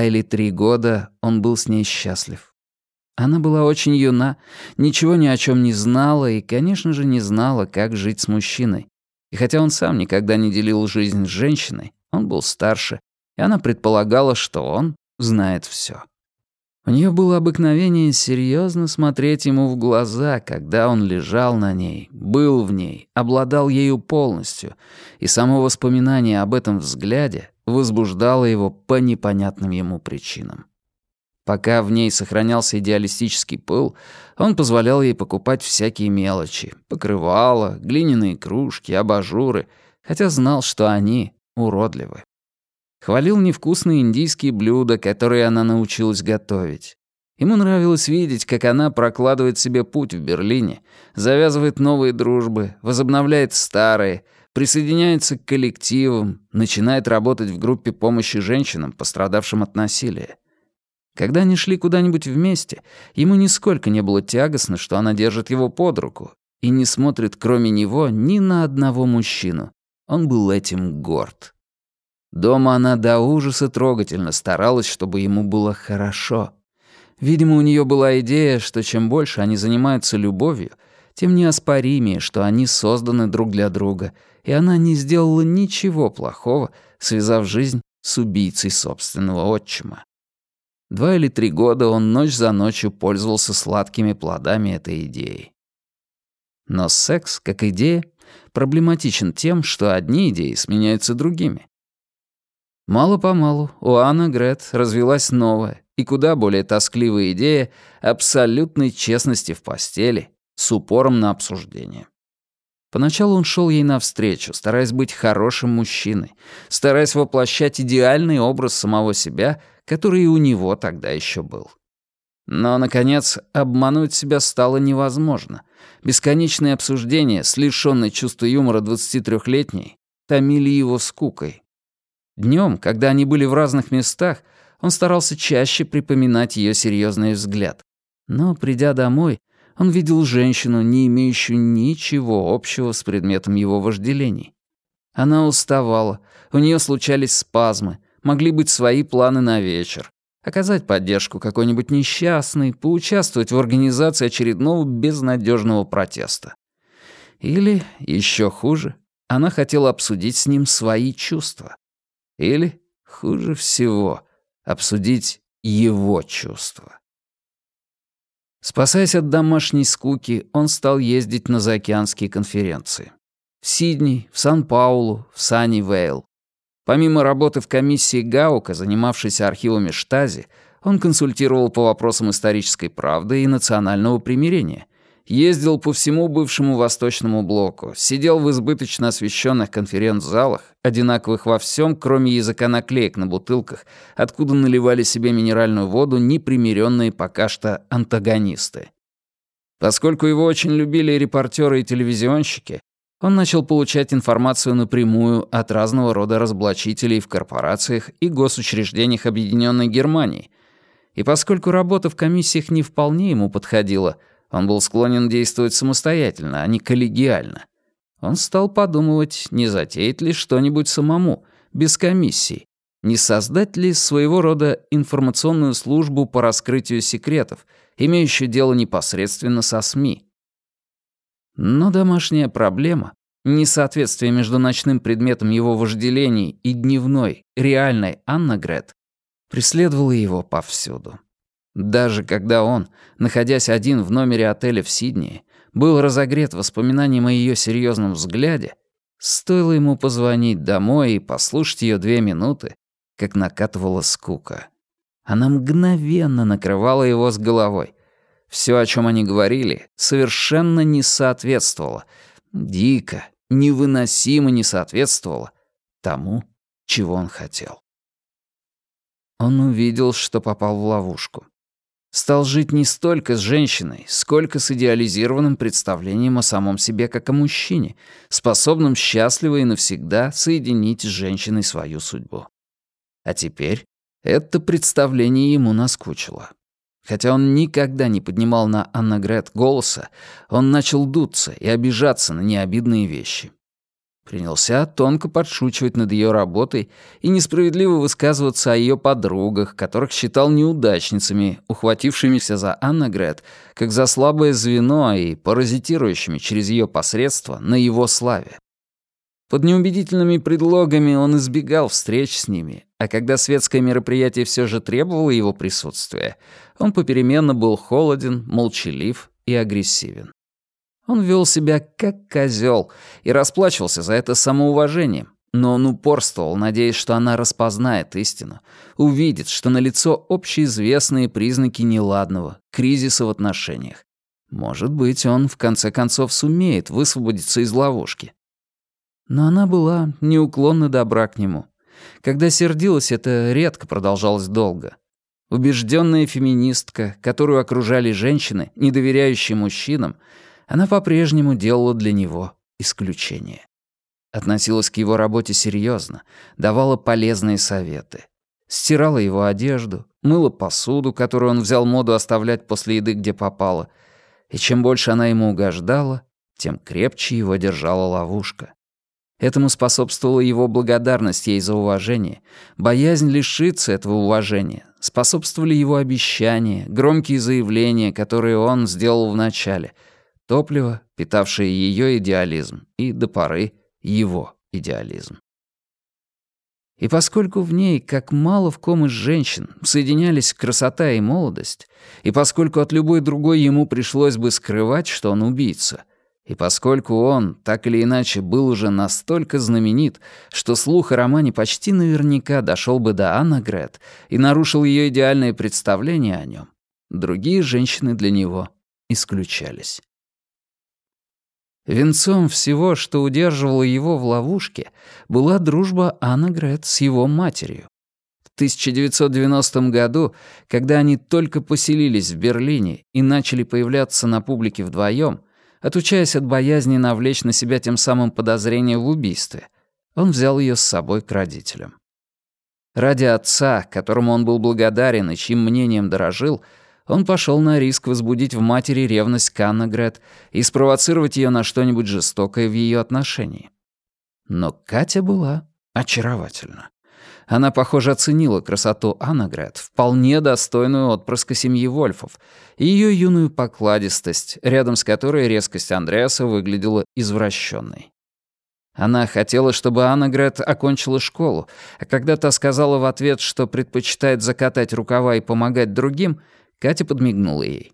Два или три года он был с ней счастлив. Она была очень юна, ничего ни о чем не знала и, конечно же, не знала, как жить с мужчиной. И хотя он сам никогда не делил жизнь с женщиной, он был старше, и она предполагала, что он знает все. У нее было обыкновение серьезно смотреть ему в глаза, когда он лежал на ней, был в ней, обладал ею полностью, и само воспоминание об этом взгляде возбуждало его по непонятным ему причинам. Пока в ней сохранялся идеалистический пыл, он позволял ей покупать всякие мелочи — покрывала, глиняные кружки, абажуры, хотя знал, что они уродливы. Хвалил невкусные индийские блюда, которые она научилась готовить. Ему нравилось видеть, как она прокладывает себе путь в Берлине, завязывает новые дружбы, возобновляет старые, присоединяется к коллективам, начинает работать в группе помощи женщинам, пострадавшим от насилия. Когда они шли куда-нибудь вместе, ему нисколько не было тягостно, что она держит его под руку и не смотрит, кроме него, ни на одного мужчину. Он был этим горд. Дома она до ужаса трогательно старалась, чтобы ему было хорошо. Видимо, у нее была идея, что чем больше они занимаются любовью, тем неоспоримее, что они созданы друг для друга, и она не сделала ничего плохого, связав жизнь с убийцей собственного отчима. Два или три года он ночь за ночью пользовался сладкими плодами этой идеи. Но секс, как идея, проблематичен тем, что одни идеи сменяются другими. Мало-помалу у Анны Грет развилась новая и куда более тоскливая идея абсолютной честности в постели с упором на обсуждение. Поначалу он шел ей навстречу, стараясь быть хорошим мужчиной, стараясь воплощать идеальный образ самого себя, который и у него тогда еще был. Но, наконец, обмануть себя стало невозможно. Бесконечные обсуждения с лишённой чувства юмора 23-летней томили его скукой. Днем, когда они были в разных местах, он старался чаще припоминать ее серьезный взгляд. Но, придя домой, он видел женщину, не имеющую ничего общего с предметом его вожделений. Она уставала, у нее случались спазмы, могли быть свои планы на вечер. Оказать поддержку какой-нибудь несчастной, поучаствовать в организации очередного безнадежного протеста. Или, еще хуже, она хотела обсудить с ним свои чувства. Или, хуже всего, обсудить его чувства. Спасаясь от домашней скуки, он стал ездить на заокеанские конференции. В Сидней, в Сан-Паулу, в Санни-Вейл. Помимо работы в комиссии Гаука, занимавшейся архивами Штази, он консультировал по вопросам исторической правды и национального примирения, Ездил по всему бывшему Восточному блоку, сидел в избыточно освещенных конференц-залах, одинаковых во всем, кроме языка наклеек на бутылках, откуда наливали себе минеральную воду непримиренные пока что антагонисты. Поскольку его очень любили репортеры и телевизионщики, он начал получать информацию напрямую от разного рода разоблачителей в корпорациях и госучреждениях Объединенной Германии. И поскольку работа в комиссиях не вполне ему подходила — он был склонен действовать самостоятельно, а не коллегиально. Он стал подумывать, не затеять ли что-нибудь самому, без комиссии, не создать ли своего рода информационную службу по раскрытию секретов, имеющую дело непосредственно со СМИ. Но домашняя проблема, несоответствие между ночным предметом его вожделений и дневной, реальной Анна Грет, преследовала его повсюду. Даже когда он, находясь один в номере отеля в Сиднее, был разогрет воспоминанием о ее серьезном взгляде, стоило ему позвонить домой и послушать ее две минуты, как накатывала скука. Она мгновенно накрывала его с головой. Все, о чем они говорили, совершенно не соответствовало, дико, невыносимо не соответствовало тому, чего он хотел. Он увидел, что попал в ловушку стал жить не столько с женщиной, сколько с идеализированным представлением о самом себе как о мужчине, способном счастливо и навсегда соединить с женщиной свою судьбу. А теперь это представление ему наскучило. Хотя он никогда не поднимал на Аннагрет голоса, он начал дуться и обижаться на необидные вещи. Принялся тонко подшучивать над ее работой и несправедливо высказываться о ее подругах, которых считал неудачницами, ухватившимися за Аннагрет, как за слабое звено и паразитирующими через ее посредство на его славе. Под неубедительными предлогами он избегал встреч с ними, а когда светское мероприятие все же требовало его присутствия, он попеременно был холоден, молчалив и агрессивен. Он вел себя как козел и расплачивался за это самоуважением, но он упорствовал, надеясь, что она распознает истину, увидит, что налицо общеизвестные признаки неладного, кризиса в отношениях. Может быть, он в конце концов сумеет высвободиться из ловушки. Но она была неуклонно добра к нему. Когда сердилась, это редко продолжалось долго. Убежденная феминистка, которую окружали женщины, не доверяющие мужчинам, она по-прежнему делала для него исключение. Относилась к его работе серьезно, давала полезные советы. Стирала его одежду, мыла посуду, которую он взял моду оставлять после еды, где попало. И чем больше она ему угождала, тем крепче его держала ловушка. Этому способствовала его благодарность ей за уважение, боязнь лишиться этого уважения, способствовали его обещания, громкие заявления, которые он сделал вначале, топливо, питавшее ее идеализм, и до поры его идеализм. И поскольку в ней, как мало в ком из женщин, соединялись красота и молодость, и поскольку от любой другой ему пришлось бы скрывать, что он убийца, и поскольку он, так или иначе, был уже настолько знаменит, что слух о романе почти наверняка дошел бы до Анна Грет и нарушил ее идеальное представление о нем, другие женщины для него исключались. Венцом всего, что удерживало его в ловушке, была дружба Анна Грет с его матерью. В 1990 году, когда они только поселились в Берлине и начали появляться на публике вдвоем, отучаясь от боязни навлечь на себя тем самым подозрение в убийстве, он взял ее с собой к родителям. Ради отца, которому он был благодарен и чьим мнением дорожил, он пошел на риск возбудить в матери ревность к Аннагрет и спровоцировать ее на что-нибудь жестокое в ее отношении. Но Катя была очаровательна. Она, похоже, оценила красоту Аннагрет, вполне достойную отпрыска семьи Вольфов, и ее юную покладистость, рядом с которой резкость Андреаса выглядела извращенной. Она хотела, чтобы Аннагрет окончила школу, а когда та сказала в ответ, что предпочитает закатать рукава и помогать другим, Катя подмигнула ей.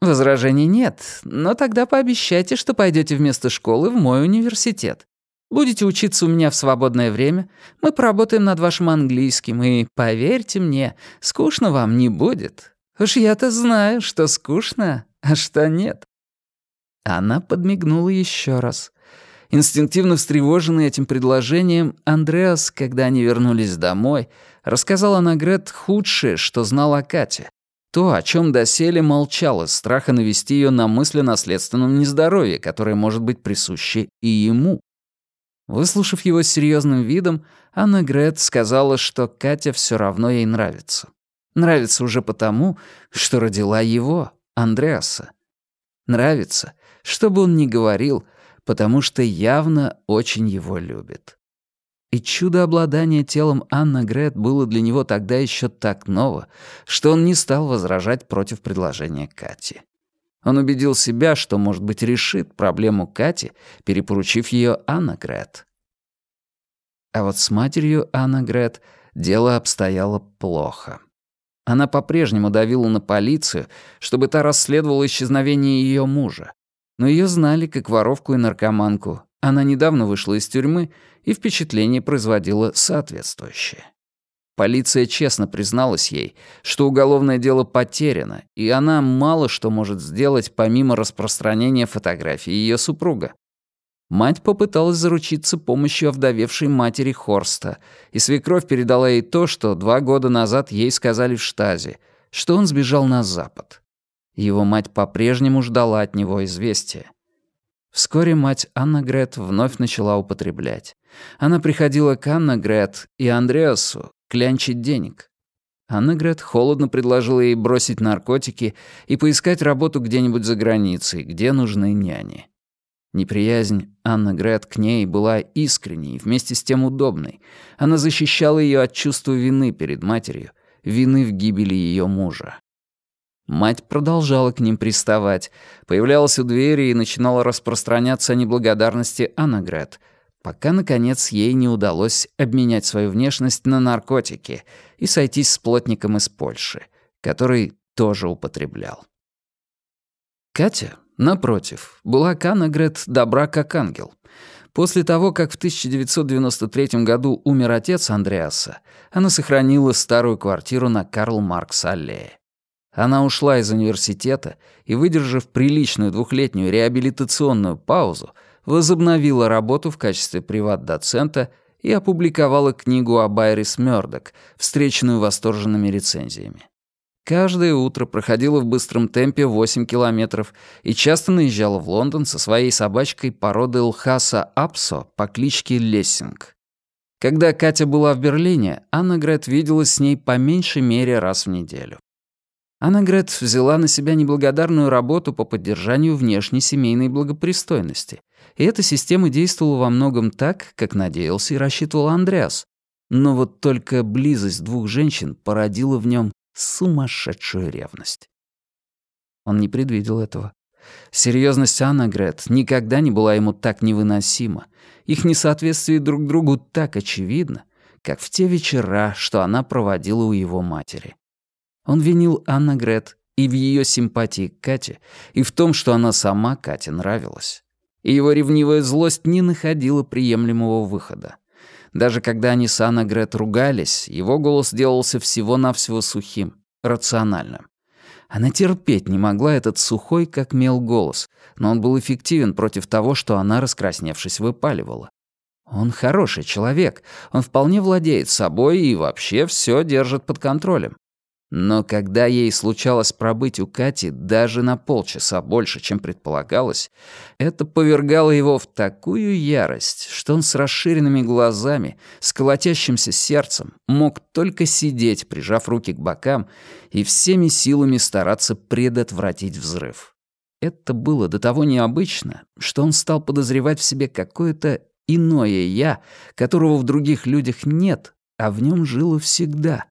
«Возражений нет, но тогда пообещайте, что пойдете вместо школы в мой университет. Будете учиться у меня в свободное время, мы поработаем над вашим английским, и, поверьте мне, скучно вам не будет. Уж я-то знаю, что скучно, а что нет». Она подмигнула еще раз. Инстинктивно встревоженный этим предложением, Андреас, когда они вернулись домой, рассказал Анагрет худшее, что знал о Кате. То, о чем доселе молчал страха навести ее на мысль о наследственном нездоровье, которое может быть присуще и ему. Выслушав его с серьезным видом, Анна Грет сказала, что Катя все равно ей нравится. Нравится уже потому, что родила его, Андреаса. Нравится, что бы он ни говорил, потому что явно очень его любит. И чудо обладания телом Анна Грет было для него тогда еще так ново, что он не стал возражать против предложения Кати. Он убедил себя, что, может быть, решит проблему Кати, перепоручив ее Анна Грет. А вот с матерью Анна Грет дело обстояло плохо. Она по-прежнему давила на полицию, чтобы та расследовала исчезновение ее мужа. Но ее знали как воровку и наркоманку. Она недавно вышла из тюрьмы, и впечатление производило соответствующее. Полиция честно призналась ей, что уголовное дело потеряно, и она мало что может сделать помимо распространения фотографий ее супруга. Мать попыталась заручиться помощью овдовевшей матери Хорста, и свекровь передала ей то, что два года назад ей сказали в штазе, что он сбежал на запад. Его мать по-прежнему ждала от него известия. Вскоре мать Анна Грет вновь начала употреблять. Она приходила к Анна Грет и Андреасу, клянчить денег. Аннегрет холодно предложила ей бросить наркотики и поискать работу где-нибудь за границей, где нужны няни. Неприязнь Анны Грет к ней была искренней и вместе с тем удобной. Она защищала ее от чувства вины перед матерью, вины в гибели ее мужа. Мать продолжала к ним приставать, появлялась у двери и начинала распространяться о неблагодарности Анны Грет, пока, наконец, ей не удалось обменять свою внешность на наркотики и сойтись с плотником из Польши, который тоже употреблял. Катя, напротив, была Канагрет добра как ангел. После того, как в 1993 году умер отец Андреаса, она сохранила старую квартиру на Карл Маркс-аллее. Она ушла из университета и, выдержав приличную двухлетнюю реабилитационную паузу, возобновила работу в качестве приват-доцента и опубликовала книгу об Айрис Мёрдок, встреченную восторженными рецензиями. Каждое утро проходила в быстром темпе 8 километров и часто наезжала в Лондон со своей собачкой породы Лхаса Апсо по кличке Лессинг. Когда Катя была в Берлине, Анна Грет виделась с ней по меньшей мере раз в неделю. Анна Грет взяла на себя неблагодарную работу по поддержанию внешней семейной благопристойности. И эта система действовала во многом так, как надеялся и рассчитывал Андреас. Но вот только близость двух женщин породила в нем сумасшедшую ревность. Он не предвидел этого. Серьезность Анна Грет никогда не была ему так невыносима. Их несоответствие друг другу так очевидно, как в те вечера, что она проводила у его матери. Он винил Анна Грет и в ее симпатии к Кате, и в том, что она сама Кате нравилась. И его ревнивая злость не находила приемлемого выхода. Даже когда они с Анна Грет ругались, его голос делался всего-навсего сухим, рациональным. Она терпеть не могла этот сухой, как мел, голос, но он был эффективен против того, что она, раскрасневшись, выпаливала. Он хороший человек, он вполне владеет собой и вообще все держит под контролем. Но когда ей случалось пробыть у Кати даже на полчаса больше, чем предполагалось, это повергало его в такую ярость, что он с расширенными глазами, с колотящимся сердцем мог только сидеть, прижав руки к бокам, и всеми силами стараться предотвратить взрыв. Это было до того необычно, что он стал подозревать в себе какое-то иное «я», которого в других людях нет, а в нем жило всегда.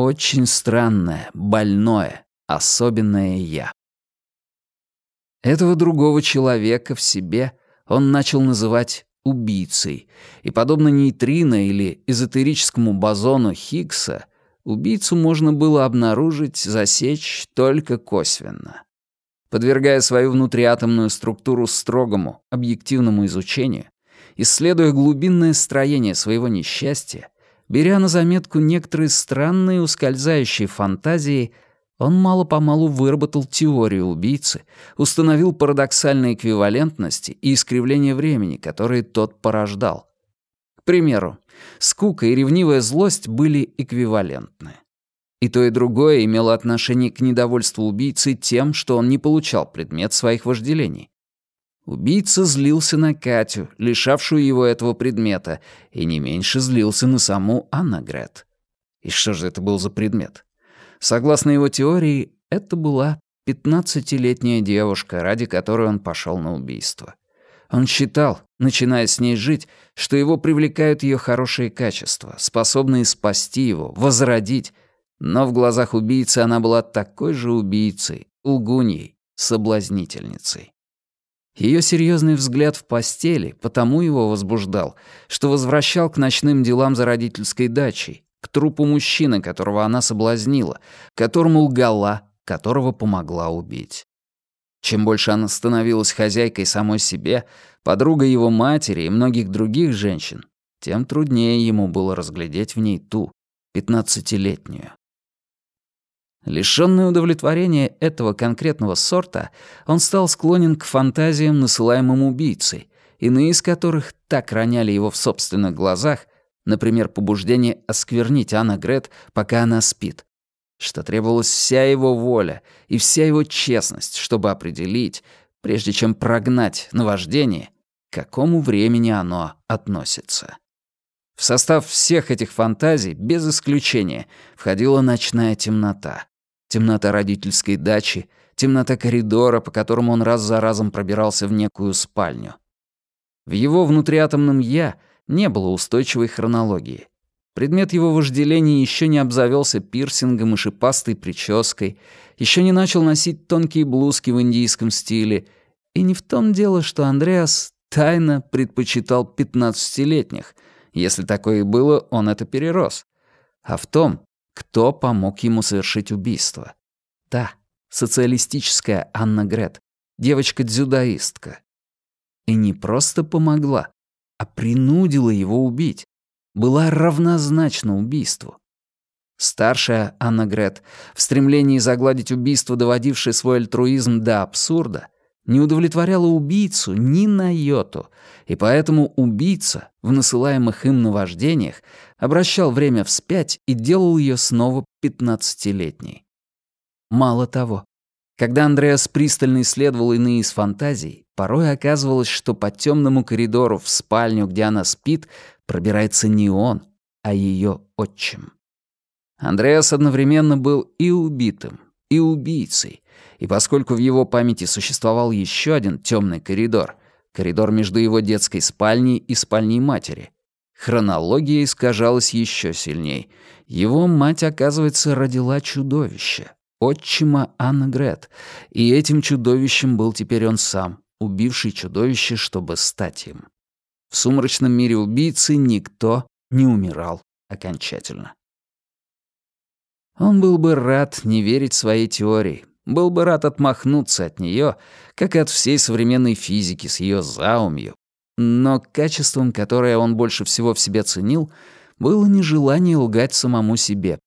Очень странное, больное, особенное «я». Этого другого человека в себе он начал называть убийцей, и, подобно нейтрино или эзотерическому бозону Хиггса, убийцу можно было обнаружить, засечь только косвенно. Подвергая свою внутриатомную структуру строгому, объективному изучению, исследуя глубинное строение своего несчастья, Беря на заметку некоторые странные ускользающие фантазии, он мало-помалу выработал теорию убийцы, установил парадоксальные эквивалентности и искривление времени, которые тот порождал. К примеру, скука и ревнивая злость были эквивалентны. И то, и другое имело отношение к недовольству убийцы тем, что он не получал предмет своих вожделений. Убийца злился на Катю, лишавшую его этого предмета, и не меньше злился на саму Аннагрет. И что же это был за предмет? Согласно его теории, это была пятнадцатилетняя девушка, ради которой он пошел на убийство. Он считал, начиная с ней жить, что его привлекают ее хорошие качества, способные спасти его, возродить, но в глазах убийцы она была такой же убийцей, лгуньей, соблазнительницей. Ее серьезный взгляд в постели потому его возбуждал, что возвращал к ночным делам за родительской дачей, к трупу мужчины, которого она соблазнила, которому лгала, которого помогла убить. Чем больше она становилась хозяйкой самой себе, подругой его матери и многих других женщин, тем труднее ему было разглядеть в ней ту, пятнадцатилетнюю. Лишённый удовлетворения этого конкретного сорта, он стал склонен к фантазиям, насылаемым убийцей, иные из которых так роняли его в собственных глазах, например, побуждение осквернить Анна Грет, пока она спит, что требовалась вся его воля и вся его честность, чтобы определить, прежде чем прогнать наваждение, к какому времени оно относится. В состав всех этих фантазий, без исключения, входила ночная темнота. темнота родительской дачи, темнота коридора, по которому он раз за разом пробирался в некую спальню. В его внутриатомном «я» не было устойчивой хронологии. Предмет его вожделения еще не обзавелся пирсингом и шипастой прической, еще не начал носить тонкие блузки в индийском стиле. И не в том дело, что Андреас тайно предпочитал пятнадцатилетних. Если такое и было, он это перерос. А в том, кто помог ему совершить убийство. Та, социалистическая Анна Грет, девочка-дзюдоистка. И не просто помогла, а принудила его убить. Была равнозначна убийству. Старшая Анна Грет, в стремлении загладить убийство, доводившее свой альтруизм до абсурда, не удовлетворяла убийцу ни на йоту, и поэтому убийца в насылаемых им наваждениях обращал время вспять и делал ее снова пятнадцатилетней. Мало того, когда Андреас пристально исследовал иные из фантазий, порой оказывалось, что по темному коридору в спальню, где она спит, пробирается не он, а ее отчим. Андреас одновременно был и убитым, и убийцей, и поскольку в его памяти существовал еще один темный коридор, коридор между его детской спальней и спальней матери, хронология искажалась еще сильней. Его мать, оказывается, родила чудовище, отчима Анна Грет, и этим чудовищем был теперь он сам, убивший чудовище, чтобы стать им. В сумрачном мире убийцы никто не умирал окончательно. Он был бы рад не верить своей теории, был бы рад отмахнуться от нее, как и от всей современной физики с ее заумью. Но качеством, которое он больше всего в себе ценил, было нежелание лгать самому себе.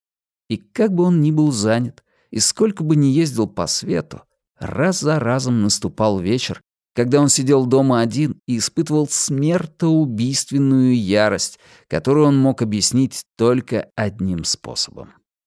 И как бы он ни был занят, и сколько бы ни ездил по свету, раз за разом наступал вечер, когда он сидел дома один и испытывал смертоубийственную ярость, которую он мог объяснить только одним способом.